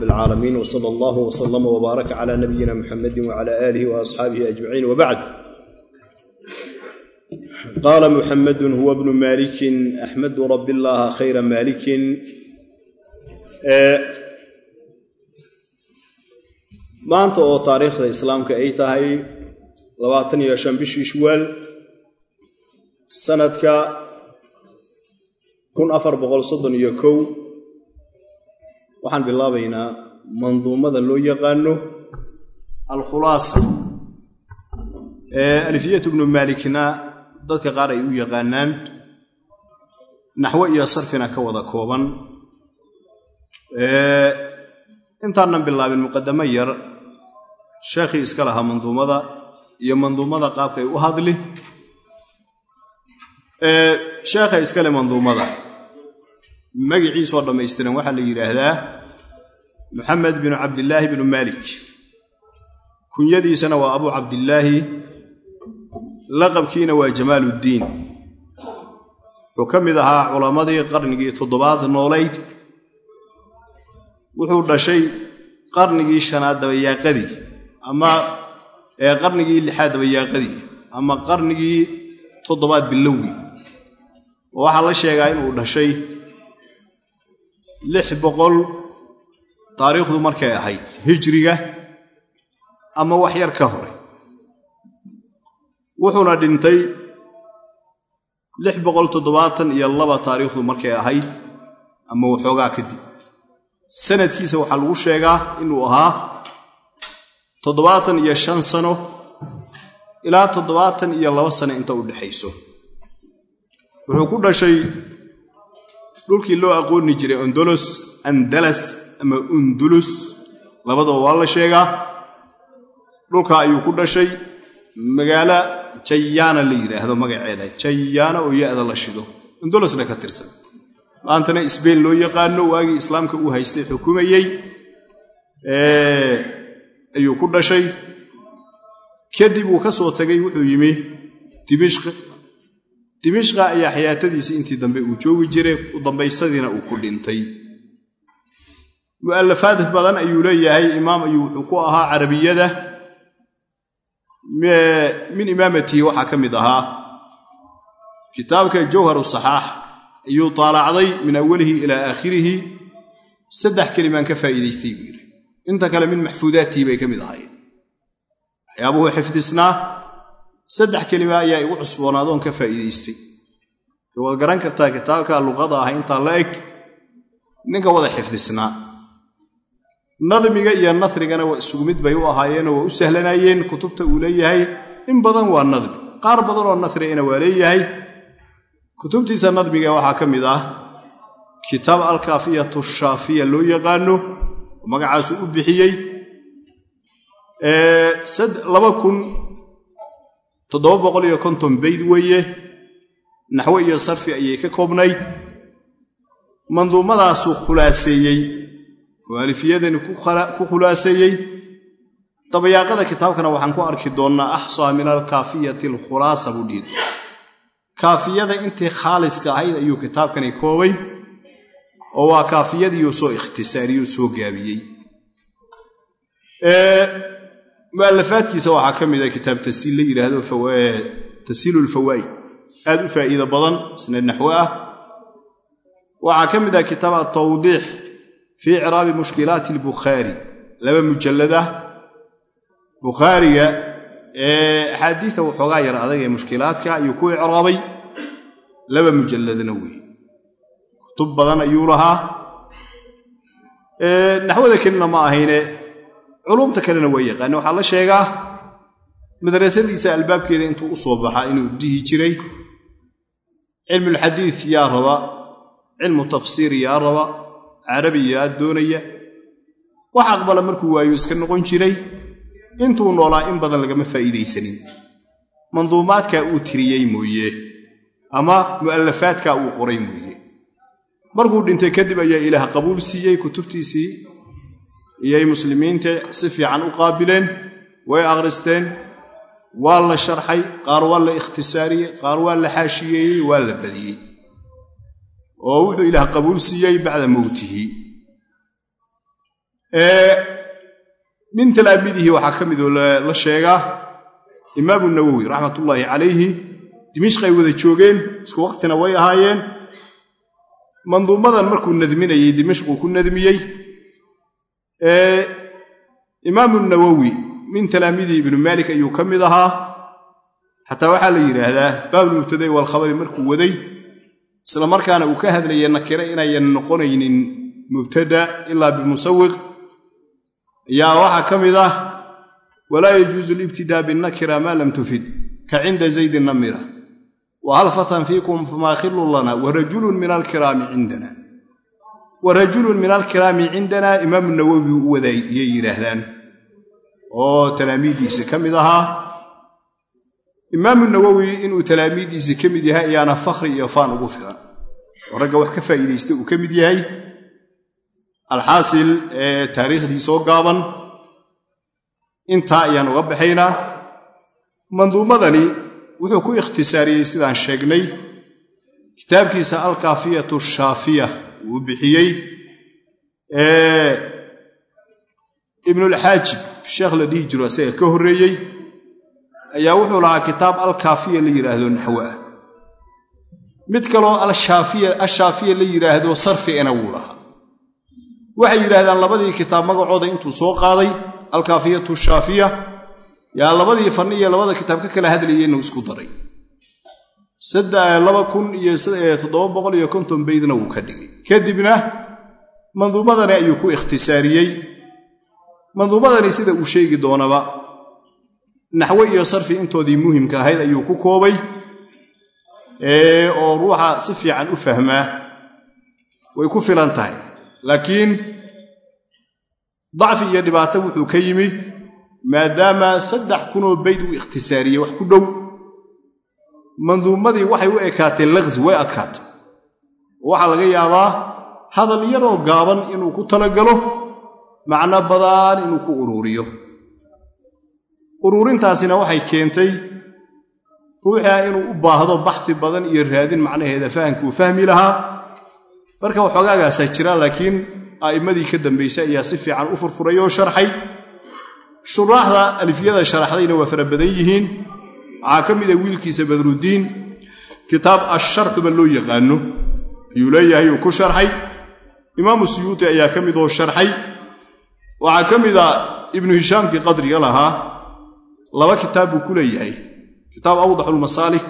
rab alcaalamiin wsala allahu wslama wbaaraka cala nabiyina muxamedi wcala aalihi waasxaabihi ajmaciin wabacd qaala muxamedun huwa bnu malikin axmadu rabi llaha khayra malikin maanta oo taariikhda islaamka ay tahay labaatan iyo shan bishii shuwaal sanadka kun afar boqol soddon iyo kow waxaan bilaabaynaa manduumada loo yaqaano alkhulaasa. Alfiyatu bnu maalikna dadka qaar ay u yaqaanaan naxwo iyo sarfina ka wada kooban. Intaanan bilaabin muqadamo yar sheekhii iska lahaa manduumada iyo manduumada qaabkay u hadli. Sheekha iskale manduumada magiciisoo dhammaystiran waxaa la yidhaahdaa maxamed binu cabdillaahi binu maalik kunyadiisana waa abuu cabdillaahi laqabkiina waa jamaaluddiin wuxuu ka mid ahaa culammadii qarnigii toddobaad noolayd. Wuxuu dhashay qarnigii shanaad dabayaaqadii ama ee qarnigii lixaad dabayaaqadii ama qarnigii toddobaad bilowgii. Waxaa la sheegaa inuu dhashay taariikhdu markay ahayd hijriga ama wax yar ka hore. Wuxuuna dhintay lix boqol toddobaatan iyo laba taariikhdu markay ahayd ama waxoogaa kadib sanadkiisa waxaa lagu sheegaa inuu ahaa toddobaatan iyo shan sano ilaa toddobaatan iyo laba sano inta u dhexayso wuxuu ku dhashay dhulkii loo aqooni jiray ondolos andalas ama undulus labadaba waa la sheegaa. Dhulka ayuu ku dhashay. Magaalo jayaana la yidhaahdo magaceeda. Jayaana oo ya-da la shido. Ondolosna ka tirsan. Maantana sbain loo yaqaano waagii islaamka uu haystay xukumayey ayuu ku dhashay. Kadib uu ka soo tagay wuxuu yimi dimishq dimishqa ayaa xayaatadiisii intii dambe uu joogi jiray dambaysadiina uu ku dhintay. Mu'alafaad badan ayuu leeyahay imaam ayuu wuxuu ku ahaa carabiyada. Min imaamatihi waxaa ka mid ahaa. Kitaabka jawharu saxaax ayuu taalacday min awalihi ilaa aakhirihi. Saddex kelimaan ka faa'iidaystay buu yidhi. Inta kale min maxfuudaattii bay ka mid ahaayeen. Waxyaabuhu xifdisnaa saddex kelima ayaa igu cusboonaadoon ka faa'iidaystay. Waad garan kartaa kitaabka luqada ah intaa la eg. Ninka wada xifdisnaa. Nadmiga iyo nasrigana waa isugu bay u ahaayeenoo waa u sahlanaayeen. Kutubta uu leeyahay in badan waa nadmi. Qaar badan oo nasrigana waa leeyahay. Kutubtiisa nadmiga waxaa ka mid ah kitaab alkaafiyatu shaafiya loo yaqaano oo magacaasu u bixiyey laba kun toddoba boqol iyo konton bayd weeye naxwe iyo sarfi ayay ka koobnayd. Manduumadaasuu khulaaseeyey oo alifiyadani ku khulaaseeyey. Dabayaaqada kitaabkana waxaan ku arki doonnaa axsaa min alkaafiyati alkhulaasa buu dhihi kaafiyada intii khaaliska ahayd ayuu kitaabkani koobay oo waa kaafiyadiiuu soo ikhtisaariyuu soo gaabiyey mu'alafaadkiisa waxaa ka mid a kitaab tasiil la yidhaahdo tasiilu lfawaa'id aad u faa'iido badan isna naxwo ah. Waxaa ka mid ah kitaab atawdiix fii icraabi mushkilaati albukhaari laba mujallad ah. Bukhaariga ee axaadiida waxoogaa yar adag ee mushkilaadka ayuu ku icraabay laba mujalladna weeye kutub badan ayuu lahaa. Naxwada kelina ma ahayne culumta kalena waa yaqaane waxaa la sheegaa madrasadiisa albaabkeeda intuu u soo baxaa inuu dihi jiray cilmulxadiid yaa raba cilmu tafsiir yaa raba carabi yaa doonaya. Wax aqbala markuu waayo iska noqon jiray intuu noolaa in badan lagama faa'iidaysanin. Manduumaadkaa uu tiriyey mooye ama mu'alafaadkaa uu qoray mooye. Markuu dhintay kadib ayaa ilaah qabuul siiyey kutubtiisii iyay muslimiinta si fiican u qaabileen way akhristeen waa la sharxay qaar waa la ikhtisaariyey qaar waa la xaashiyeeyey waa la badiyey. Oo wuxuu ilaah qabuul siiyey bacda mowtihi min talaamidihi waxaa ka mid oo la sheegaa imaamu nawowi raxmatullaahi calayhi dimishqay wada joogeen isku waqtina way ahaayeen manduumadan markuu nadminayey dimishquu ku nadmiyey imaamu nawowi min talaamidihi ibnu maalik ayuu ka mid ahaa. Xataa waxaa la yidhaahdaa baabulmubtada'i waalkhabari markuu waday isla markaana uu ka hadlaya nakire inayan noqonaynin mubtada ilaa bimusawiq ayaa waxaa ka mid ah walaa yajuusu libtidaa binnakira maa lam tufid ka cinda zaydin namira wa hal fatan fiikum famaa khilun lana warajulun min alkiraami cindana warajulun min alkiraami cindana imaamu nawowi u wadaayay yidhaahdaan. Oo talaamiiddiisa ka mid ahaa. Imaamu nawowi inuu talaamiiddiisa ka mid yahay ayaana fakhri iyo faan ugu filan. Oo ragga wax ka faa'iidaysta uu ka mid yahay. Alxaasil ee taariikhdii soo gaaban. Intaa ayaan uga baxaynaa manduumadani wuxuu ku ikhtisaariyey sidaan sheegnay. Kitaabkiisa alkaafiyatu shaafiya uu bixiyey. Ibnulxaajib sheekh la dhihi jiro isaga ka horreeyey ayaa wuxuu lahaa kitaab alkaafiya la yidhaahdo naxwo ah mid kaloo ashaafiya la yidhaahdo sarfiana wuu lahaa. Waxay yidhaahdaan labadii kitaab magacooda intuu soo qaaday alkaafiyatu shaafiya yaa labadii fanni iyo labada kitaab ka kala hadlayeynu isku daray laba kun iyo toddoba boqol iyo konton baydna wuu ka dhigay. Kadibna manduumadani ayuu ku ikhtisaariyey. Manduumadani sida uu sheegi doonaba naxwe iyo sarfi intoodii muhimka ahayd ayuu ku koobay oo ruuxa si fiican u fahmaa. Way ku filan tahay. Laakiin dacfi iyo dhibaato wuxuu ka yimi maadaama saddex kunoo bayd uu ikhtisaariyey wax ku dhow manduumadii waxay u ekaatay laqsi way adkaatay. Waxaa laga yaabaa hadal yaroo gaaban inuu ku talagalo macno badan inuu ku uruuriyo. Uruurintaasina waxay keentay ruuxia inuu u baahdo baxsi badan iyo raadin macnaheeda fahamkuu fahmi lahaa. Marka waxoogaagaasaa jira laakiin a'immadii ka dambaysay ayaa si fiican u furfuray oo sharxay. Shuraaxda alifiyada sharaxdayna waa fara badan yihiin waxaa ka mida wiilkiisa badruddiin kitaab asharxuba loo yaqaano. Ayuu leeyahay uu ku sharxay. Imaamu suyuuti ayaa ka mid oo sharxay. Waxaa ka mida ibnu hishaamkii qadriga lahaa. Laba kitaab buu ku leeyahay. Kitaab awdaxulmasaalik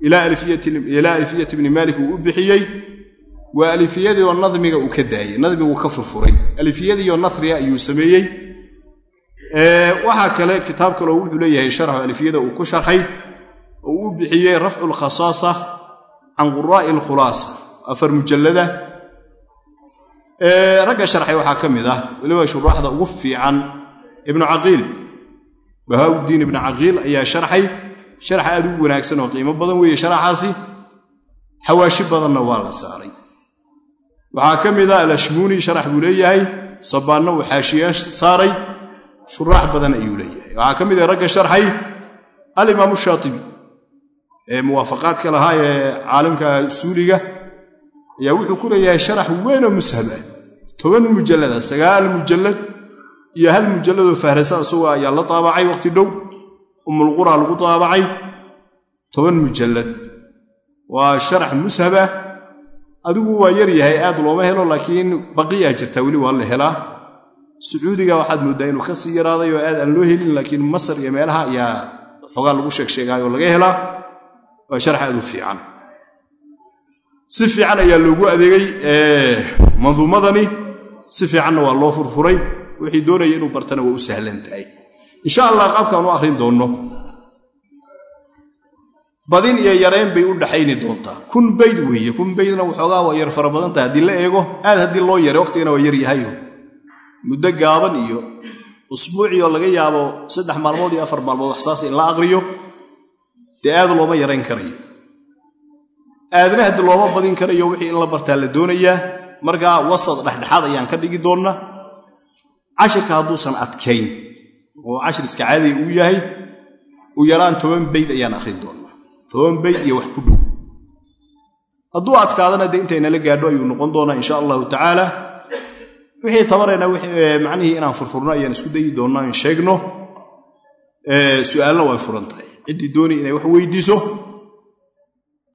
ilaa alfiyati ibni maalik uu u bixiyey. Waa alifiyadii oo nadmiga uu ka daayey nadmiguu ka furfuray. Alifiyadiioo nasriga ayuu sameeyey waxaa kale kitaab kaleo wuxuu leeyahay sharxu alifiyada uu ku sharxay oo uu bixiyey rafcu lkhasaasa can quraa'i alkhulaasa afar mujallada. Ragga sharxay waxaa ka mid ah weliba shuraaxda ugu fiican ibnu caqiil. Bahaaudiin ibnu caqiil ayaa sharxay sharx aad u wanaagsan oo qiimo badan weeye sharaxaasi xawaashi badanna waa la saaray. Waxaa ka mid ah alashmuuni sharax buu leeyahay sabaanna uu xaashiya saaray shuraax badan ayuu leeyahay. Waxaa ka mid ah ragga sharxay alimaamu shaatibi ee muwaafaqaadka lahaa ee caalimka usuuliga ayaa wuxuu ku leeyahay sharax weynoo mushab ah. Toban mujallada sagaal mujallad iyo hal mujalladoo fahrasa isagoo ayaa la daabacay waqti dhow. Umulqura lagu daabacay. Toban mujallad. Waa sharax mushabah adigu waa yar yahay aad looma helo laakiin baqiyaa jirtaa weli waa la helaa sacuudiga waxaad mooddaa inuu ka sii yaraaday oo aad aan loo helin laakiin masar iyo meelaha ayaa xoogaa lagu sheegsheegaayoo laga helaa waa sharax aad u fiican. Si fiican ayaa loogu adeegay manduumadani. Si fiicanna waa loo furfuray. Wixii doonaya inuu bartana waa u sahlan tahay. Insha allah qaabkaan u akhrin doonno. Badin iyo yarayn bay u dhaxayni doontaa kun bayd weeye. Kun baydna waxoogaa waa yar fara badan tahay. Haddii la eego aad haddii loo yaray waqtigana waa yar yahayo muddo gaaban iyo usbuucioo laga yaabo saddex maalmood iyo afar maalmood waxsaas in la aqriyo dee aad looma yarayn karayo. Aadna haddii looma badin karayo wixii in la bartaa la doonayaa markaa wasad dhexdhexaad ayaan ka dhigi doonnaa cashirka hadduusan adkayn oo cashiriska caadiga uu yahay u yaraan toban bayd ayaan akhrin doonnaa. Toban bayd iyo wax ku dhow. Hadduu adkaadana dee intaynala gaadho ayuu noqon doonaa insha allahu tacaala wixii tabarayna macnihii inaan furfurno ayaan isku dayi doonnaa in sheegno. Su'aalna way furan tahay ciddii dooni inay wax weydiiso.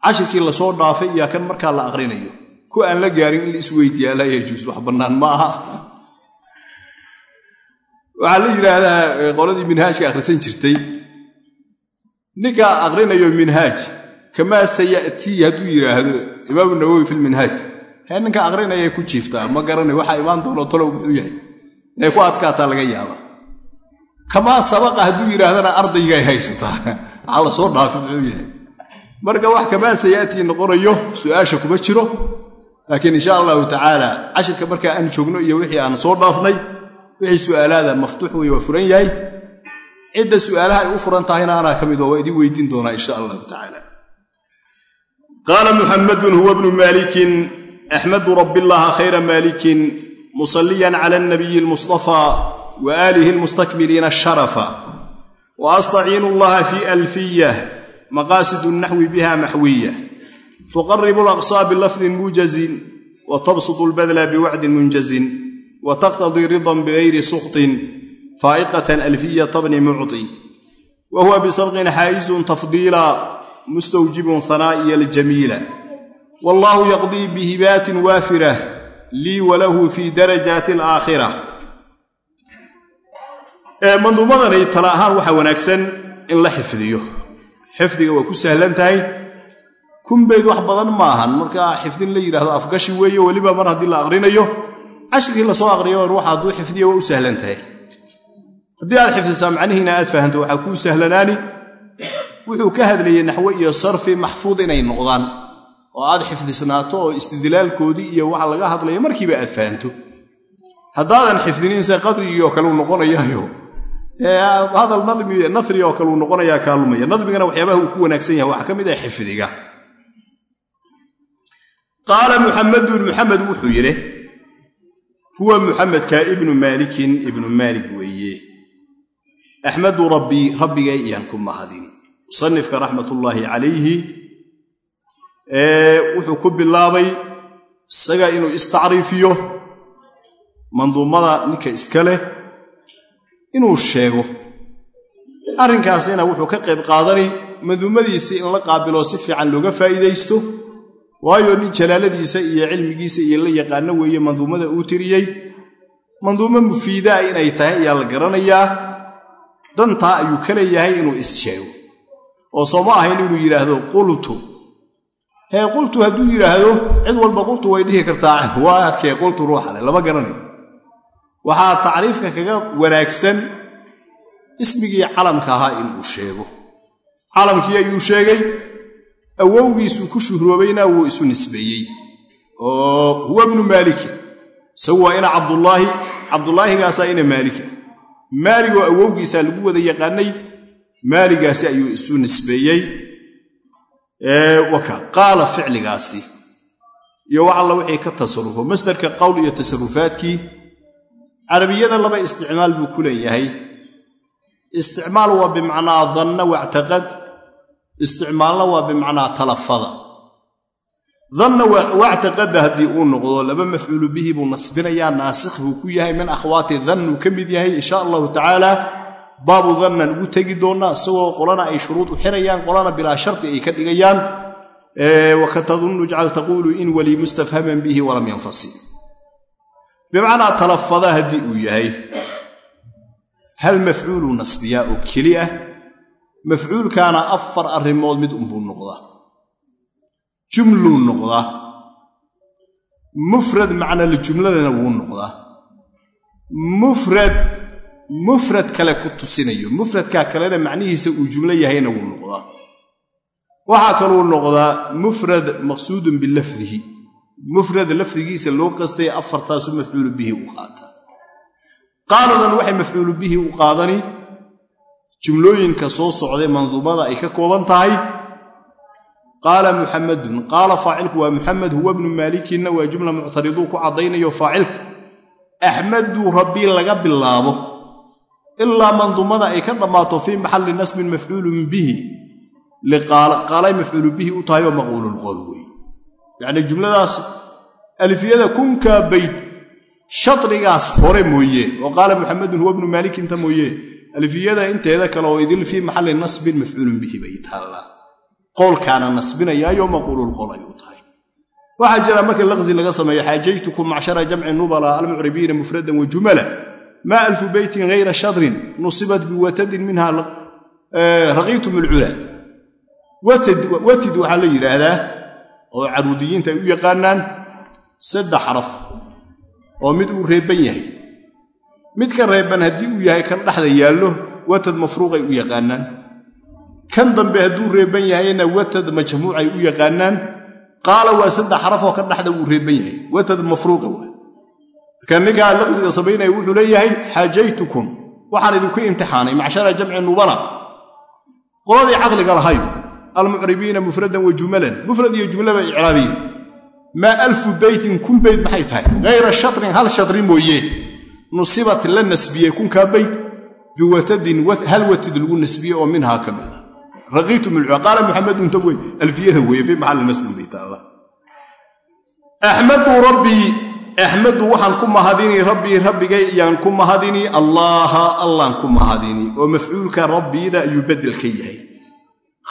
Cashirkii la soo dhaafay iyo kan markaa la aqrinayo. Ku aan la gaarin in la isweydiiyaa laa yajuus wax bannaan ma aha. Waxaa la yidhaahdaa qoladii minhaajka akhrisan jirtay. Ninka aqrinayo minhaaj kamaa sayatii hadduu yidhaahdo imaamu nawowi fi lminhaaj ninka aqrinayay ku jiiftaa. Ma garanay waxaa imaan doono talow muxuu yahay. Inay ku adkaataa laga yaaba kamaa sabaqa hadduu yidhaahdana ardaygay haysataa. Waxaa la soo dhaafi muxuu yahay. Marka wax kamaa sayaatii noqonayo su'aasha kuma jiro. Laakiin insha allahu tacaala cashirka markaa aan joogno iyo wixii aan soo dhaafnay wixii su'aalaada maftuux wey waa furan yahay. Cidda su'aalaha ay u furan tahayna anaa ka mid oo waa idin weydiin doonaa insha allahu tacaala. Qaala muxamadun huwa bnu maalikin axmadu rabbillaha khayra maalikin musaliyan cala alnabiyi almustafaa wa aalihi almustakmiliina asharafa wa astaciinu allaha fi alfiyah maqaasidu naxwi biha maxwiya tuqaribu alaqsaa bilafdin muujazin wa tabsutu albadla biwacdin munjazin wa taqtadii ridan bigayri sukhtin faa'iqatan alfiyata bni mucطi wa huwa bisabqin xaa'izun tafdiila mustawjibun hanaa'iya aljamiila wallahu yaqdii bihibaatin waafirah lii walahu fii darajaati alaakhira manduumadani tala ahaan waxaa wanaagsan in la xifdiyo xifdiga waa ku sahlan tahay kunbayd wax badan ma ahan xifdin la yidhahdo afgashi weeye weliba mar haddii la aqrinayo cashirkii la soo aqriyo ruuxa hadduu xifdiya waa u sahlan tahay haddii aad xifdisaa macnihiina aad fahanto waxaa kuu sahlanaani wuxuu ka hadlayay naxwe iyo sarfi maxfuud inay noqdaan oo aad xifdisnaato oo istidlaalkoodii iyo waxa laga hadlaya markiiba aad fahanto. Haddaadan xifdininse qadrigii oo kale uu noqonayaayo hadal nafri oo kale uu noqonayaa kaa lumaya nadmigana waxyaabaha uu ku wanaagsan yahay waxaa ka mid ah xifdiga. Qaala muxamadun muxamed wuxuu yidhi huwa muxamedka ibnu maalikin ibnu maalik weeye. Axmadu rabbii rabbigay iyaan ku mahadin. Musanifka raxmatullaahi calayhi wuxuu ku bilaabay isaga inuu istacriifiyo manduumada ninka iska leh inuu sheego. Arrinkaasina wuxuu ka qayb qaadanay manduumadiisa in la qaabilo si fiican looga faa'iidaysto waayo nin jalaaladiisa iyo cilmigiisa iyo la yaqaano weeye manduumada uu tiriyey. Manduumo mufiidaa inay tahay ayaa la garanayaa. Dantaa ayuu ka leeyahay inuu is-sheego oo sooma ahayn inuu yidhaahdo qultu qultu hadduu yidhaahdo cid walba qultu way dhihi kartaa. Waa kee qultu ruuxa leh lama garanayo. Waxaa tacriifka kaga wanaagsan ismigii calamka ahaa inuu sheego. Calamkii ayuu sheegay awowgiisuu ku shuhroobayna wuu isu nisbeeyey. Oo huwa bnu maalikin isagu waa ina cabdullaahi cabdullaahigaasaa ina maalika maaligoo awowgiisaa lagu wada yaqaanay maaligaasi ayuu isu nisbeeyey qaala ficligaasi. Iyo wax alla wixii ka tasarufo masdarka qowl iyo tasarufaadkii carabiyada laba isticmaal buu ku leeyahay. Isticmaal waa bimacnaa danna wactaqad isticmaalna waa bimacnaa talafada. Danna wactaqada haddii uu noqdo laba mafcuulu bihi buu nasbinayaa naasikh buu ku yahay min akhwaati dannuu ka mid yahay insha allahu tacaala baabu dannan ugu tegi doonnaa isagoo qolana ay shuruud u xirayaan qolana bilaa shardi ay ka dhigayaan. Wakatadunnu jcal taquulu in walii mustafhaman bihi walam yanfasil bimacnaa talafada haddii uu yahay hal mafcuuluu nasbiyaa oo keli ah mafcuulkaana afar arrimood mid unbuu noqdaa. Jumluu noqdaa. Mufrad macnal jumladana wuu noqdaa. Mufrad mufrad kale ku tusinayo. Mufradkaa kalena macnihiisa uu jumlo yahayna wuu noqdaa. Waxaa kaluu noqdaa mufrad maqsuudun bilafdihi. Mufrad lafdigiisa loo qastay afartaasu mafcuulu bihi u qaataa qaaladan waxay mafcuulu bihi u qaadani jumlooyinka soo socday manduumada ay ka kooban tahay. Qaala muxamadun qaala faacilku waa muxamed huwa bnu maalikinna waa jumla muctariduu ku caddaynayo faacilku. Axmaduu rabbii laga bilaabo ilaa manduumada ay ka dhammaato fii maxalli nasbin mafcuulun bihi. Liqaalay mafcuulu bihi u tahay oo maqbuululqool wey yacnii jumladaas alifiyada kunkaa bayd shadrigaas hore mooye oo qaala muxamedun huwa bnu maalikinta mooye alfiyada inteeda kale oo idil fii maxalli nasbin mafcuulun bihi bay taallaa qowlkaana nasbinayaayo maquululqol ayuu tahay. Waxaa jira markii laqsi laga sameeyo xaajajtukum macshara jamci nubala almucribiina mufradan wa jumala maa alfu beytin hayra shadrin nusibat biwatadin minha raqiitum alcula watid waxaa la yidhaahdaa oo caruudiyiinta ay u yaqaanaan saddex xaraf oo mid uu reebban yahay midka reebban haddii uu yahay kan dhexda yaallo watad mafruuqay u yaqaanaan kan dambe hadduu reebban yahayna watad majmuucay u yaqaanaan qaala waa saddex xarafoo kan dhexda uu reebban yahay watad marka ninkaa laqsiga samaynaya wuxuu leeyahay xaajaytukum waxaan idinku imtixaanay macshara jamci nubala. Qoladii caqliga lahayo almucribiina mufradan wa jumalan. Mufrad iyo jumlaba icraabiye. Maa alfu beytin kun beyt maxay tahay? Hayra shatrin hal shatri mooye nusibat la nasbiyey kunkaa beyt biwatadin hal watid lagu nasbiyey oo minhaa ka mid a raqiitu milcua qaala muxamedun ta wey alfiyada weeye fii maxalli nasbin bay taalla. Axmadu rabbii axmadu waxaan ku mahadini rabbii rabbigay iyaan ku mahadini allaaha allaan ku mahadini. Oo mafcuulka rabbiida ayuu beddel ka yahay.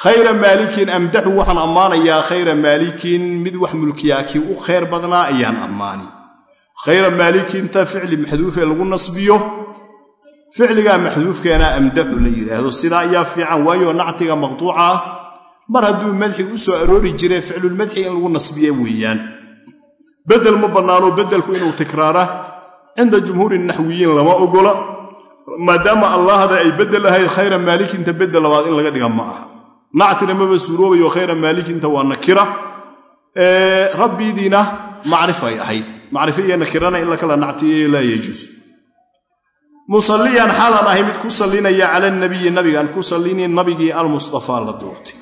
Khayra maalikin amdaxu waxaan ammaanayaa khayra maalikin mid wax mulkiyaa kii u khayr badnaa ayaan ammaani. Khayra maalikinta ficli maxduufee lagu nasbiyo ficligaa maxduufkeena amdaxu la yidhaahdo sidaa ayaa fiican waayo nactiga maqtuuca ah mar hadduu madxi u soo aroori jire ficlulmadxi in lagu nasbiye weeyaan beddel ma bannaano beddelku inuu tikraara cinda jumhuuri naxwiyiin lama ogola maadaama allahda ay beddel ahayd khayra maalikinta beddel labaad in laga dhiga ma aha. Nactina maba suuroobayo khayra maalikinta waa nakira. Rabbidiina macrifay ahayd. Macrifo iyo nakirana in la kala nactiye laa yejuus musalliyan xaalaan ahay mid ku sallinaya cala nabiyi nabigaan ku sallini nabigii almustafaa la doortay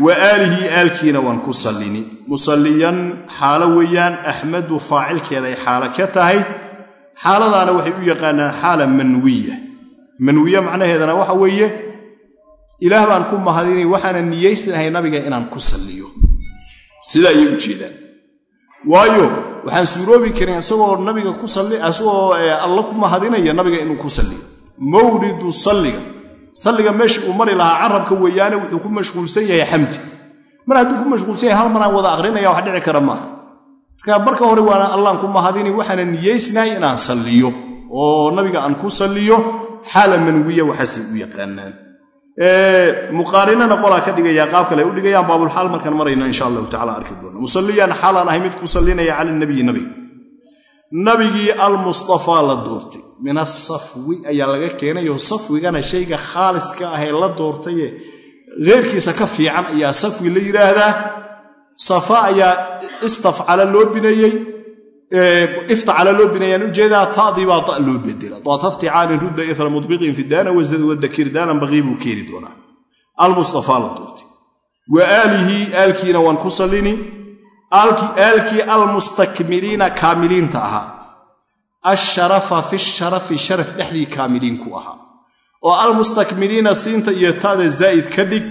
wa aalihi aalkiina waan ku sallini. Musalliyan xaalo weeyaan axmadu faacilkeeday xaalo ka tahay. Xaaladaana waxay u yaqaanaan xaala manwiya. Manwiya macnaheedana waxa weeye ilaah baan ku mahadinay waxaana niyaysanahay nabiga inaan ku salliyo. Sida ayay u waayo waxaan suuroobi karin isagoo nabiga ku salli isagoo alla ku mahadinaya nabiga inuu ku salliyo. Mawridu salliga salliga meesha uu mari lahaa carabka weeyaane wuxuu ku mashquulsan yahay xamdi. Mar hadduu ku mashquulsan yahay hal maraan wada aqrinaya wax dhici kara maaha. Marka marka hore waana allaan ku mahadini waxaana niyaysnahay inaan salliyo oo nabiga aan ku salliyo xaala manwiya waxaasay u yaqaanaan. Muqaarinana qolaa ka dhigaya qaab kale ay u dhigayaan baabulxaal markaan marayna insha allahu tacala arki doona musalliyan xaalaan ahay mid ku sallinaya cala nabiyi nabiga. Nabigii almustafaa la doortay min asafwi ayaa laga keenayoo safwigana shayga khaaliska ahee la doortaye heyrkiisa ka fiican ayaa safwi la yidhaahdaa. Safa ayaa istafcala loo bineeyey iftacala loo bineeyaan u jeedaa ta'dii baa ta' loo bedela daata ifticaalin rudda ira mudbiqin fidaana wadakir daanan baqii buu keeni doonaa. Almustafaa la doortay. Wa aalihi aalkiina waan ku sallini. Aalkii almustakmiliina kaamiliinta ahaa asharafa fi sharafi sharaf dhexdii kaamiliinku ahaa oo almustakmiliina siinta iyo ta'da zaa'id ka dhig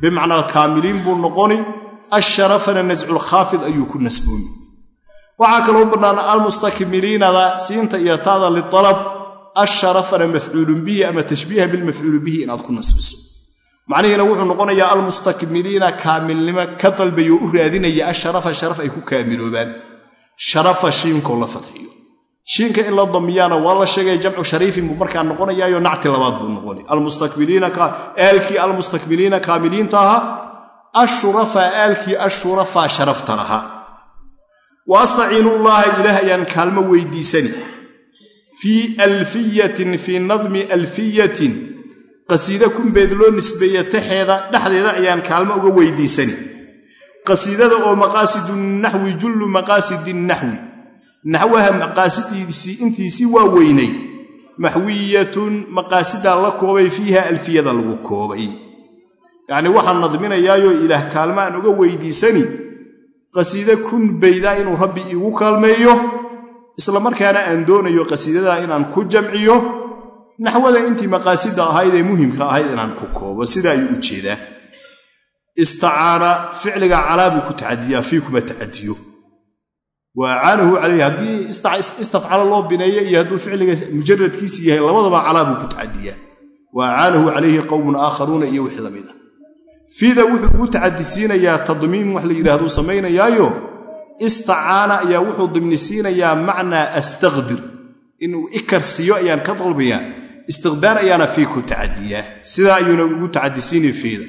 bimacnaa kaamiliin buu noqoni asharafana nasculkhaafid ayuu ku nasboomi waxaa kaloo bannaan almustakmiliinada siinta iyo ta'da lialab asharafana mafcuulun bihi ama tashbiiha bilmafcuuli bihi inaad ku nasbiso macnihiina wuxuu noqonayaa almustakmiliina kaamilnimo ka dalbayo u raadinaya asharafa sharaf ay ku kaamiloobaan sharafa shiinkoo la fadxiyo shiinka in la damiyaana waa la sheegay jamcu shariifin buu markaa noqonayaayo nacti labaad buu noqoni aalkii almustakmiliina kaamiliinta ahaa ashurafaa aalkii ashurafaa sharafta lahaa wa astaciinullaaha ilaah ayaan kaalmo weydiisani. Fii alfiyatin fii nadmi alfiyatin qasiide kunbeed loo nisbeeye taxeeda dhexdeeda ayaan kaalmo uga weydiisani. Qasiidada oo maqaasidu naxwi jullu maqaasidi naxwi naxwaha maqaasidiisii intiisii waa weynay maxwiyatun maqaasidaa la koobay fiiha alfiyada lagu koobay. Yacnii waxaan nadminayaayoo ilaah kaalmo aan uga weydiisani qasiide kun baydaa inuu rabbi iigu kaalmeeyo isla markaana aan doonayo qasiidadaa inaan ku jamciyo naxwada intii maqaasida ahayd ee muhimka ahayd inaan ku koobo sidaa ayuu u jeedaa. Istacaana ficliga calaa ku tacadiyaa fii tacadiyo wa acaanahu calayhi haddii istafcala loo bineeyo iyo hadduu ficliga mujaradkiisi yahay labadaba calaa buu ku tacadiyaa wa acaanahu calayhi qowmun aakharuuna iyo wix lamida fiida wuxuu ugu tacadisiinayaa tadmiim wax la yidhahduu samaynayaayo. Istacaana ayaa wuxuu dimnisiinayaa macnaa astaqdir. Inuu ikarsiiyo ayaan ka dalbayaa istiqdaar ayaana fii ku tacadiyaa sidaa ayuuna ugu tacadisiinaya fiida.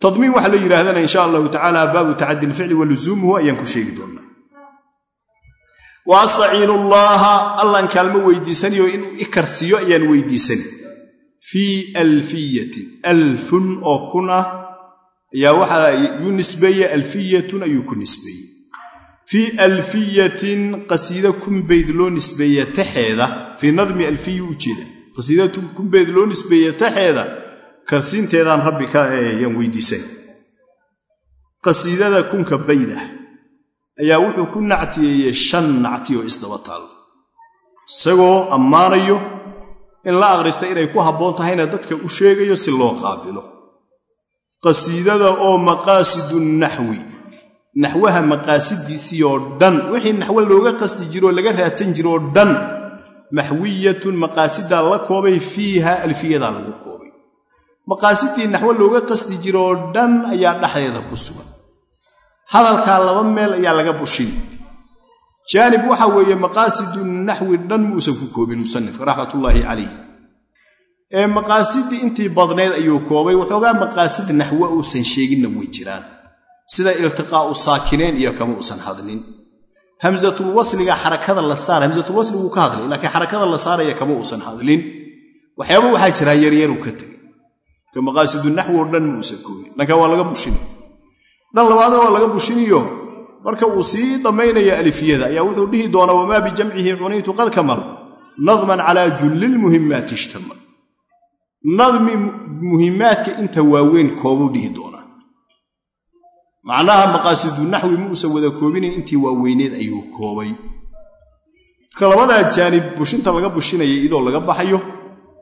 Tadmiim waxa la yidhaahdana insha allahu tacaala baabu tacadi ilficli wa lusuumuhu ayaan ku sheegi doonaa wa astaciinu llaaha allaan kaalmo weydiisanayo inuu ikarsiiyo ayaan weydiisani fii alfiyatin alfun oo kun ah ayaa waxaa yuu nisbeeye alfiyatun ayuu ku nisbeeyey fii alfiyatin qasiida kunbayd loo nisbeeye taxeeda fii nadmi alfiyi ujeeda qasiida kunbayd loo nisbeeye taxeeda karsiinteedaan rabbi kunka baydah ayaa wuxuu ku nactiyeeyey shan nacti oo isdaba taal isagoo ammaanayo in la akhrista inay ku habboon tahayna dadka u sheegayo si loo qaabilo. Qasiidada oo maqaasidu naxwi naxwaha maqaasidiisii oo dhan wixii naxwo looga qasdi jiroo laga raadsan jiroo dhan maxwiyatun maqaasidaa la koobay fiiha alfiyadaa lagu koobay. Maqaasidii naxwo looga qasdi jiroo dhan ayaa dhexdeeda ku sugan hadalkaa laba meel ayaa laga bushin jaanib waxa weeye maqaasidu naxwi dhan muusan ku koobin musanifka raxmatullaahi calayh ee maqaasidii intii badnayd ayuu koobay waxoogaa maqaasid naxwo uusan sheeginna way jiraan. Sida iltiqaa'u saakineen iyo kama uusan hadlin. Hamsatulwasliga xarakada la saar hamsatulwasli wuu ka hadlay laakiin xarakada la saaraya kama uusan hadlin. Waxyaaba waxaa jiraa yaryaruu ka tegay. Maqaasidu naxwi dhan ma uusan koobin dhanka waa laga bushini dhan labaadna waa laga bushiniyo. Marka uu sii dhammaynaya alifiyada ayaa wuxuu dhihi doonaa wamaa bijamcihi cunaytu qad kamal nadman calaa jullilmuhimmaati ishtamal nadmi muhimmaadka inta waaweyn koobuu dhihi doonaa. Macnaha maqaasidu naxwi ma uusan wada koobinayn intii waaweyneed ayuu koobay. Marka labadaa jaanib bushinta laga bushinaya idoo laga baxayo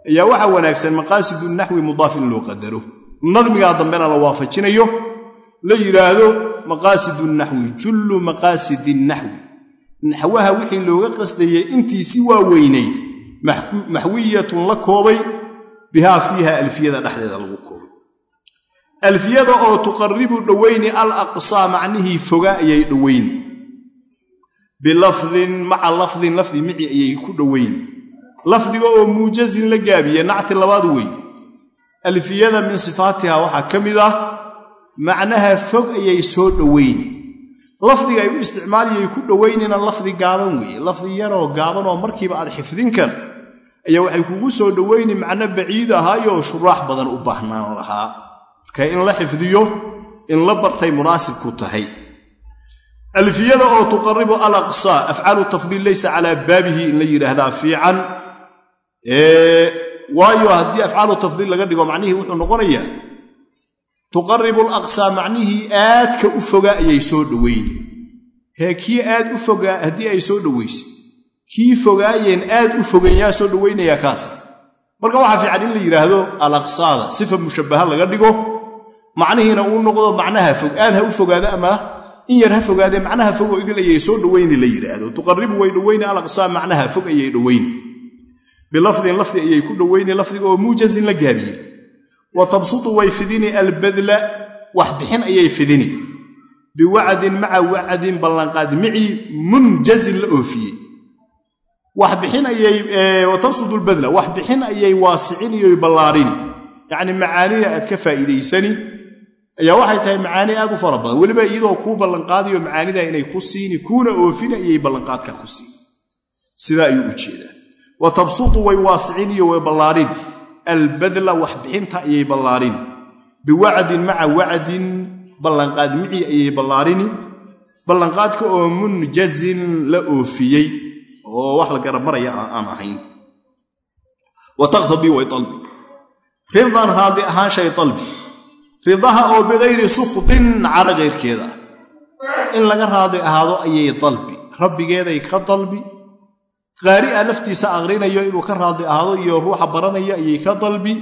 ayaa waxaa wanaagsan maqaasidu naxwi mudaaf in loo qadaro. Nadmigaa dambena la waafajinayo la yidhaahdo maqaasidu naxwi jullu maqaasidi naxwi. Naxwaha wixii looga qasdayey intiisi waaweynayd maxwiyatun la koobay bihaa fiiha alfiyada dhexdeeda lagu koobay. Alfiyada oo tuqaribu dhowayni al aqsaa macnihii foga ayay dhowayni bilafdin maca lafdin lafdi mici ayay ku dhowayni lafdiga oo muujazin la gaabiye nacti labaad wey alfiyada min sifaatiha waxaa ka mid ah macnaha fog ayay soo dhowayni lafdiga ay u isticmaaliyay ku dhowaynina lafdi gaaban weeye. Lafdi yaroo gaaban oo markiiba aad xifdin kar ayaa waxay kugu soo dhowayni macno baciid ahaayoo shuraax badan u baahnaan lahaa. Marka in la xifdiyo in la bartay munaasib ku tahay. Alfiyada oo tuqaribu al aqsaa afcaalu tafdiil laysa calaa baabihi in la yidhaahdaa fiican. Waayo haddii afcaalu tafdiil laga dhigo macnihii wuxuu noqonayaa tuqaribu alaqsaa macnihii aadka u fogaa ayay soo dhowayni hee kii aad u fogaa haddii ay soo dhowaysay kii fogaayeen aad u fogen yaa soo dhowaynayaa kaasa marka waxaa fiican in la yidhaahdo alaqsaada sifa mushabbaha laga dhigo. Macnihiina uu noqdo macnaha fog aad ha u fogaado ama in yar ha fogaadee macnaha fog oo idil ayay soo dhowayni la yidhaahdo tuqaribu way dhowayni alaqsaa macnaha fog ayay dhowayni bilafdin lafdi ayay ku la gaabiyey wa tabsutu way fidini albadla wax ayay fidini. Biwacdin maca wacdin ballanqaad micii munjazin la oofiyey. Wa tabsutu lbadla wax bixin ayay waasiciniyo ballaarini. Yacni macaanida aad ka faa'iidaysani ayaa waxay tahay macaani aad u fara badan. Weliba iyadoo kuu ballanqaadayo macaanida inay ku siini kuuna oofini ayay ballanqaadka ku siini. Sidaa ayuu u jeedaa. Wa way waasiciniyo way ballaarini albadla waxbixinta ayay ballaarini biwacdin maca wacdin ballanqaad mici ayay ballaarini ballanqaadka oo munjazin la oofiyey oo wax la garamaraya aan ahayn wa taqtabii way dalbi ridan raadi ahaanshay dalbi ridaha oo bikayri sukhtin caro keyrkeeda in laga raadi ahaado ayay dalbi rabbigeeday ka dalbi qaari'a naftiisa aqrinayo inuu ka raadi ahaado iyo ruuxa baranaya ayay ka dalbi.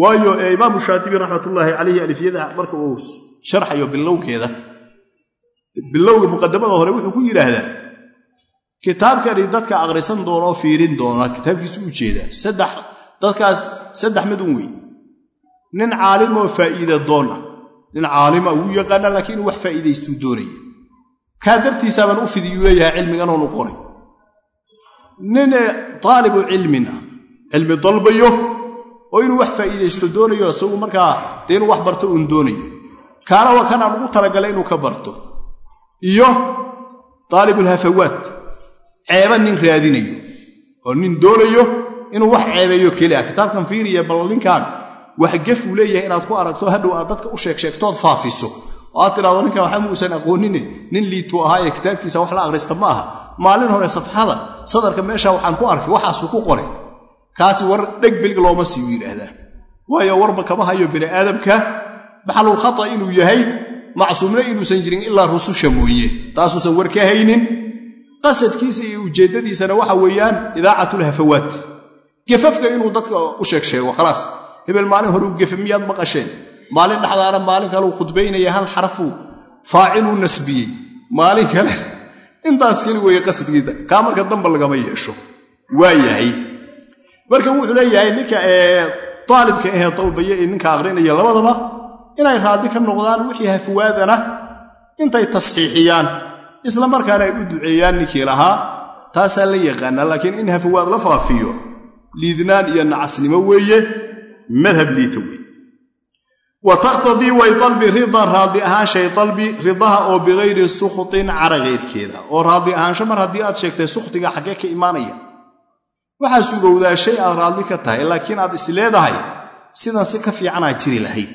Waayo ee imaamu shaatibi raxmatullaahi calayhi alifiyada marka uu sharxayo bilowkeeda bilowga muqadamada hore wuxuu ku yidhaahdaa kitaabkani dadka aqrisan doonoo fiirin doona. Kitaabkiisu u jeedaa saddex dadkaas saddex mid un wey nin caalimoo faa'iida doona. Nin caalima wuu yaqaana laakiin wax faa'iidaystuu doonaya kaa dartiisaabaan u fidiyuu leeyahay cilmiganoonu qoray nin taalibu cilmin ah. Cilmi dalbayo oo inuu wax faa'iidaysto doonayo isagu markaa dee inuu wax barto uun doonayo. Kaana waa ugu talagalay inuu ka barto. Iyo daalibulhafawaat ceeba nin raadinayo oo nin doonayo inuu wax ceebeeyo keli ah. Kitaabkan fiiriya bal ninkaan wax gefuu leeyahay inaad ku aragto hadhow aad dadka u sheegsheegtood faafiso. Oo aad tidhahdo ninkan waxa muusan aqoonine? Nin liituu ahaayee kitaabkiisa wax la akhrista ma aha maalin hore safxada sadarka meesha waxaan ku arkay waxaasuu ku qoray. Kaasi war dheg belig looma siiyu yidhaahdaa. Waayo warba kama hayo bini aadamka. Maxalul khata inuu yahay macsuumna inuusan jirin ilaa rususha mooye. Taasuusan war ka haynin. Qasadkiisa iyo ujeeddadiisana waxa weeyaan idaacatlhafawaat gefafka inuu dadka u sheeg sheego khalaas. Hebel maalin horeu gefe miyaad maqasheen. Maalin dhexdaana maalin kaleu khudbaynaya hal xarafuu faaciluu nasbiyey. Maalin kale intaas keli weeye qasadkiisa kaa marka damba lagama yeesho. Waa yahay. Marka wuxuu leeyahay ninka aalibka ahee dalbaya ee ninka aqrinaya labadaba inay raaddi ka noqdaan wixii hafawaadana intay tasxiixiyaan. Isla markaana ay u duceeyaan ninkii lahaa taasaa la yaqaanaa laakiin in hafawaad la faafiyo liidnaan iyo nacasnimo weeye madhab liita wey wa taqtadii way dalbi ridan raadi ahaanshay dalbi ridaha oo bikayri sukhtin cara kayrkeeda oo raadi ahaansho mar haddii aad sheegtay sukhtiga xaggee ka imaanaya. Waxaa sugowdaa shay aad raadli ka tahay laakiin aad is leedahay sidan si ka fiicanaa jiri lahayd.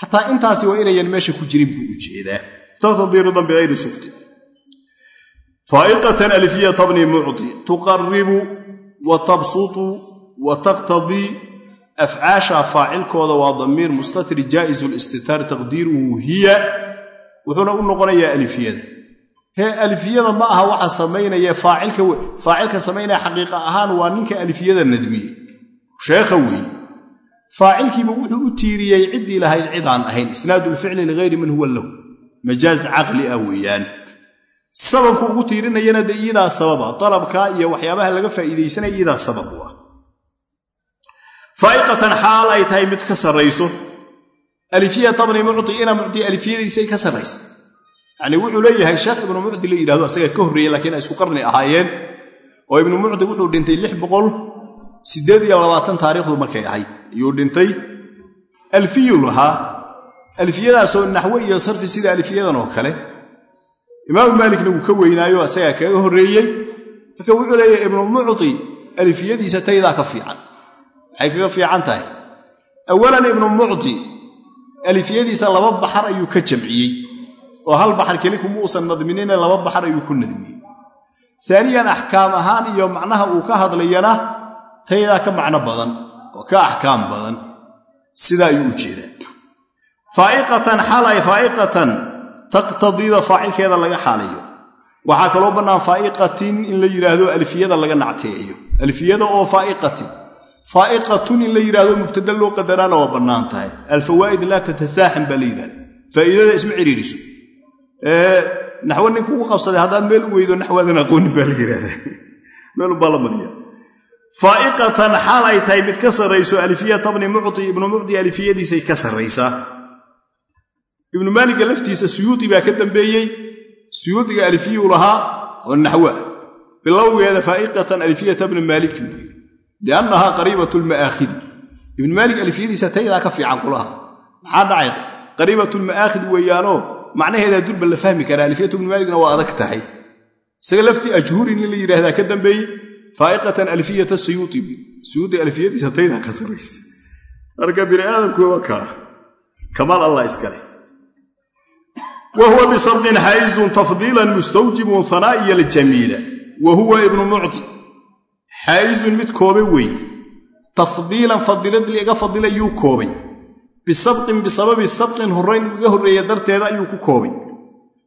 Xataa intaasi waa inayan meesha ku jirin buu u jeedaa. Taqtadii ridan bikayri sukhtin faa'iqatan alifiyata bni mucdi tuqaribu wa tabsutu wa taqtadii afcaasha faacilkooda waa damiir mustatir jaa'izu listitaar taqdiiruhu hiya wuxuuna u noqonayaa alifiyada. Hee alifiyada ma aha waxa samaynaya faacilka samaynaya xaqiiqa ahaan waa ninka alifiyada nadmiyey. Sheekha weeye. Faacilkiiba wuxuu u tiiriyey ciddii lahayd cid aan ahayn isnaadu lficli ligayri man huwa lahu. Majaaz caqli ah weeyaan. Sababku ugu tiirinayana de iyadaa sababa dalabka iyo waxyaabaha laga faa'iidaysanaya iyadaa sabab u ah faa'iqatan xaal ay tahay mid ka sarrayso. Alifiyata bni mucdi ina mucdi alifiyadiisay ka sarraysa yacnii wuxuu leeyahay sheekh ibnu mucdi la yidhahdo asaga ka horreeyey laakiin ay isku qarni ahaayeen. Oo ibnu mucdi wuxuu dhintay taariikhdu markay ahayd. Ayuu dhintay. Alfiyu lahaa. Alfiyadaasoo naxwe iyo sarfi sida alfiyadan oo kale. Imaamu maalikna wuu ka weynaayo asagaa kaga horreeyey marka wuxuu leeyahay ibnu mucdi alifiyadiisa taydaa ka fiican waxay kaga fiican tahay awalan ibnu mucdi alifiyadiisa laba baxar ayuu ka jamciyey oo hal baxar keli kuma uusan nadminine laba baxar ayuu ku nadmiyey. Aaniyan axkaam ahaan iyo macnaha uu ka hadlayana taydaa ka macno badan oo ka axkaam badan sidaa ayuu u jeedaa. Faa'iqatan xalay faa'iqatan taqtadiida faacilkeeda laga xaalayo. Waxaa kaloo bannaan faa'iqatin in la yidhaahdo alfiyada laga nacteeyo. Alfiyada oo faa'iqatin faa'iqatun in la yidhaahdo mubtada loo qadaraana waa bannaan tahay. Alfawaa'id laa tatasaaxan baa la yidhahda faa'iidada isma ciriiriso. Naxwo nin kugu qabsaday haddaad meel u weydo naxwaadan aqoonin baa la yidhahdaa meelubaa la mariya faa'iqatan xaal ay tahay mid ka sarrayso alfiyata bni mucdi ibnu mucdi alfiyadiisay ka sarraysaa ibnu maaliga laftiisa suyuudi baa ka dambeeyey. Suyuudiga alfiyuu lahaa ah liannahaa qariibat lma'aakhidi ibnu maalik alfiyadiisa taydaa ka fiican kulaha maxaa dhacay qariibat lma'aakhid weeyaanoo macnaheedaa durba la fahmi karaa alfiyatu ibnu maaligna waa adag tahay isaga laftii ajhuurin in la yidhaahdaa ka dambeeyey faa'iqatan alfiyata suyuudi alfiyadiisa taydaa ka sarraysa marka bini aadamku waa kaa kamaal allah iskale wa huwa bisardin xaa'izun tafdiilan mustawjibun hanaa'iya aljamiila wa huwa ibnu mucdi xaa'izun mid koobay weeye tafdiilan fadilad liiga fadila yuu koobay. Bisabqin bisababi sabqin horrayn iga horreeya darteeda ayuu ku koobay.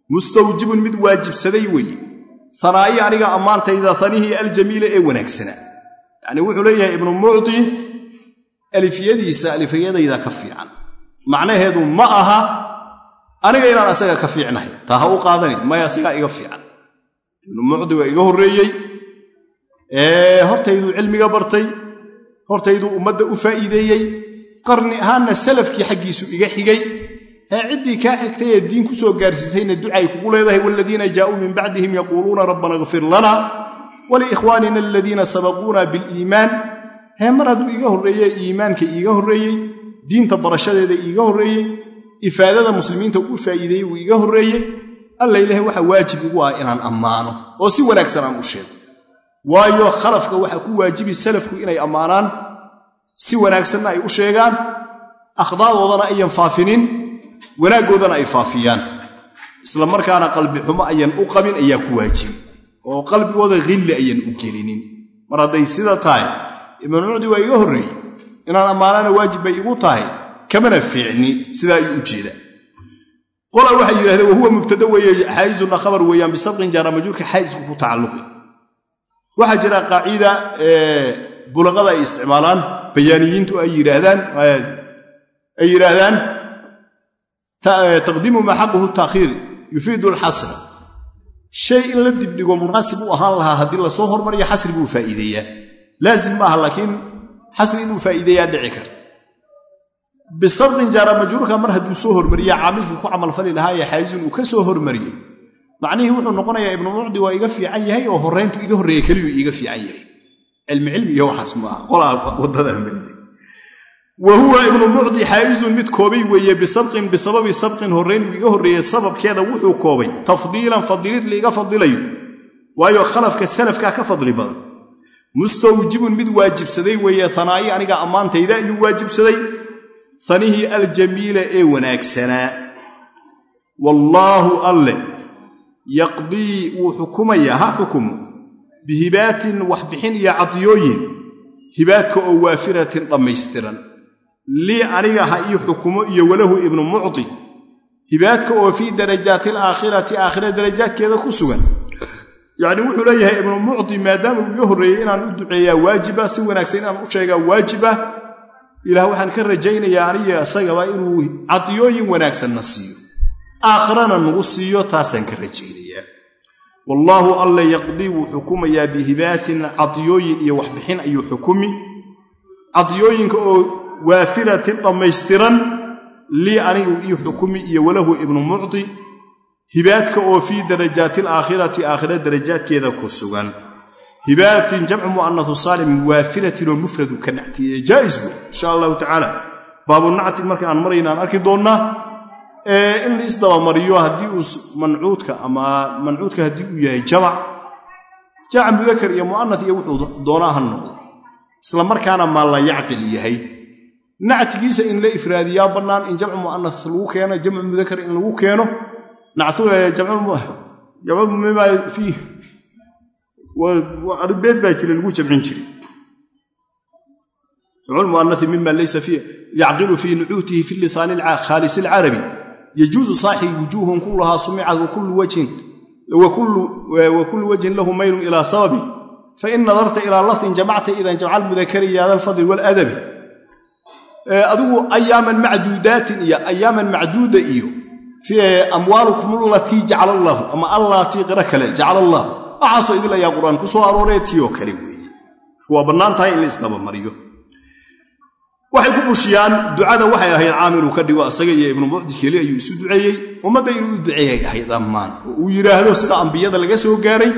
Mustawjibun mid waajibsaday weeye hanaa'i aniga ammaantayda hanihii aljamiila ee wanaagsanaa yacnii wuxuu leeyahay ibnu mucdi alifiyadiisa alifiyadayda ka fiican. Macnaheedu ma aha aniga inaan asaga ka fiicnahay. Taa ha u qaadani maya asigaa iga fiican. Ibnu mucdi waa iga horreeyey hortayduu cilmiga bartay hortayduu ummadda u faa'iideeyey qarni ahaanna salafkii xaggiisu iga xigay. Ee ciddii kaa xigtay ee diin ku soo gaarsiisayna ducay kugu leedahay waaladiina jaa'uu min bacdihim yaquuluuna rabbana kfir lana waliikhwaanina aladiina sabaquuna biliimaan. Hee mar hadduu iiga horreeye iimaanka iiga horreeyey diinta barashadeeda iiga horreeyey ifaadada muslimiinta u faa'iideeyey uu iiga horreeyey alla ilahay waxa waajib igu ah inaan ammaano oo si wanaagsan aan u sheego waayo khalafka waxaa ku waajibi salafku inay ammaanaan si wanaagsanna ay u sheegaan akhdaa'doodana ayan faafinin wanaaggoodana ay faafiyaan. Isla markaana qalbi xumo ayan u qabin ayaa ku waajibi oo qalbigooda hilli ayan u gelinin. Mar hadday sida tahay ibnu mucdi waa iga horreeyey inaan ammaanana waajib bay igu tahay kamana fiicni sidaa ayuu u jeedaa. Qola waxay yidhahdeen wahuwa mubtada weeye xaa'izuna khabar weeyaan bisabqin jaara majhuurka xaa'isku ku tacalluqi waxaa jira qaacida bulaqada ay isticmaalaan bayaaniyiintu ay yidhaahdaan taqdiimu maa xaquhu taakhiir yufiidu alxasr. Shay in la dibdhigo munaasib u ahaan lahaa haddii la soo hormariyo xasri buu faa'iideeyaa. Laazim maaha laakiin xasri inuu faa'iideeyaa dhici karta. Bisabqin jaara majhuurka mar hadduu soo hormariya caamilkii ku camalfali lahaa ee xaaizun uu ka soo hormariyey macnihii wuxuu noqonayaa ibnu mucdi waa iga fiican yahay oo horrayntu iga horreeye keliyuu iiga fiican yahay. Cilmi cilmi iyo waxaas maaha qolaa mariday wa huwa ibnu mucdi xaa'izun mid koobay weeye bisabqin bisababi sabqin horrayn uu iga horreeyey. Sababkeeda wuxuu koobay. Tafdiilan fadilid liiga fadilayo waayo khalafka salafkaa ka fadli badan. Mustawjibun mid waajibsaday weeye. Hanaa'i aniga ammaantayda ayuu waajibsaday. Hanihii aljamiila ee wanaagsanaa. Wallaahu alle yaqdii wuu xukumayaa ha xukumo bihibaatin waxbixin iyo cadiyooyin hibaadka oo waafiratin dhammaystiran. Lii aniga ha ii xukumo iyo walahu ibnu mucdi hibaadka oo fii darajaati alaakhirati aakhira darajaadkeeda ku sugan. Yacni wuxuu leeyahay ibnu mucdi maadaama uu iga horreeyey inaan u duceeyaa waajiba si wanaagsan inaan u sheegaa waajiba ilaah waxaan ka rajaynayaa aniga isagaba inuu cadiyooyin wanaagsanna siiyo aakhirana nagu siiyo wallaahu alle yaqdii wuu xukumayaa bihibaatin cadiyooyin iyo waxbixin ayuu xukumi. Cadiyooyinka oo waafiratin dhammaystiran lii anigu ii xukumi iyo walahu ibnu mucdi hibaadka oo fii darajaati alaakhirati aakhira darajaadkeeda ku sugan. Hibaatin jamcu mu'anasu saalim waafiratin oo mufradu ka nactiye jaa'is wey insha allahu tacaala. Baabunacti marka aan marayna aan arki doonnaa in la isdabamariyo haddii uu mancuudka ama mancuudka haddii uu yahay jamac. Jamac mudakar iyo mu'anas iyo wuxuu doonaa ha noqdo. Isla markaana maa la yacqil yahay. Nactigiisa in la ifraadiyaa bannaan in jamcu mu'anas lagu keeno jamcu mudakar in lagu keeno. Beed baa jira lagu jamcin jiray. Jamculmu'anasi mima laysa yacqilu fii nucuutihi fi lisaani khaalis alcarabi yajuusu saaxi wujuuhun kulahaa sumicad wa kullu wajhin lahu maylun ilaa sababi fain nadarta ilaa lafdin jamacta idan jamca almudakari yaada alfadli waladabi adigu ayaaman macduudaatin iyo ayaaman macduuda iyo amwaalukum allatii jacala allaahu ama allaatii qiro kale jacala allaahu waxaasoo idil ayaa qur'aan ku soo arooree tioo kale weeye waa bannaan tahay in la isdabamariyo waxay ku bushiyaan ducada waxay ahayd caamiluu ka dhigo asaga iyo ibnu mucdi keli ayuu isu duceeyey. Ummadda inuu u duceeyay ahayd dhammaan. Oo uu yidhaahdo sida ambiyada laga soo gaaray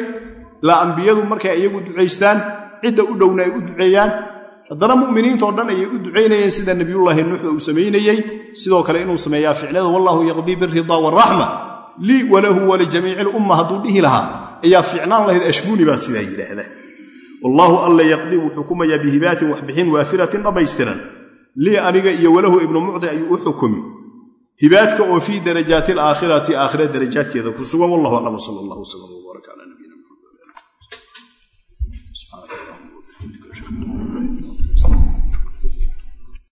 ilaa ambiyadu markay iyagu ducaystaan cidda u dhowna ay u duceeyaan. Haddana mu'miniintao dhan ayay u ducaynayeen sida nebiyullaahi nuuxba uu samaynayey sidoo kale inuu sameeyaa ficnada wallaahu yaqdii biridaa waraxma lii walahu walijamiici lumma hadduu dhihi lahaa ayaa fiicnaan lahayd ashbuuni baa sidaa yidhaahda. Wallaahu alla yaqdii wuu xukumayaa bihibaatin waxbixin waafiratin dhammaystiran lii aniga iyo walahu ibnu mucdi ayuu u xukumi. Hibaadka oo fii darajaati alaakhirati aakhira darajaadkeeda ku sugan wallahu aclam sal allah wslam